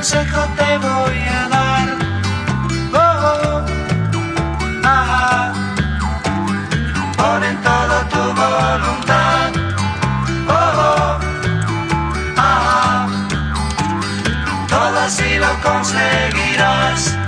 consejo te voy a así lo conseguirás.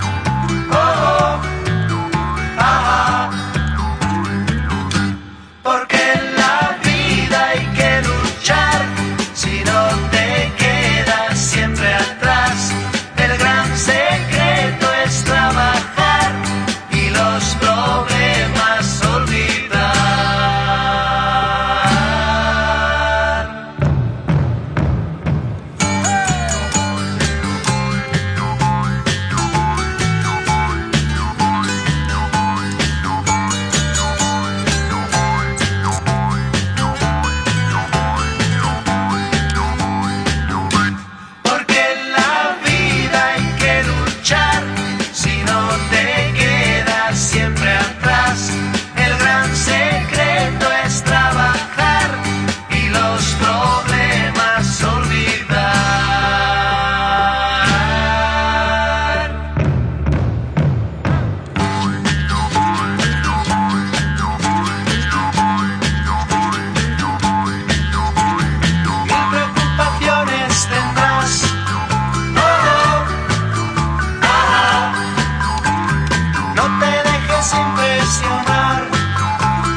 No te dejes impresionar.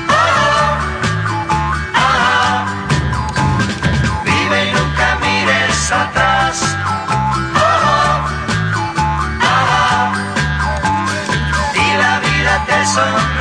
Ah, ah, vive y nunca mires atrás. Ah, y la vida te sonríe.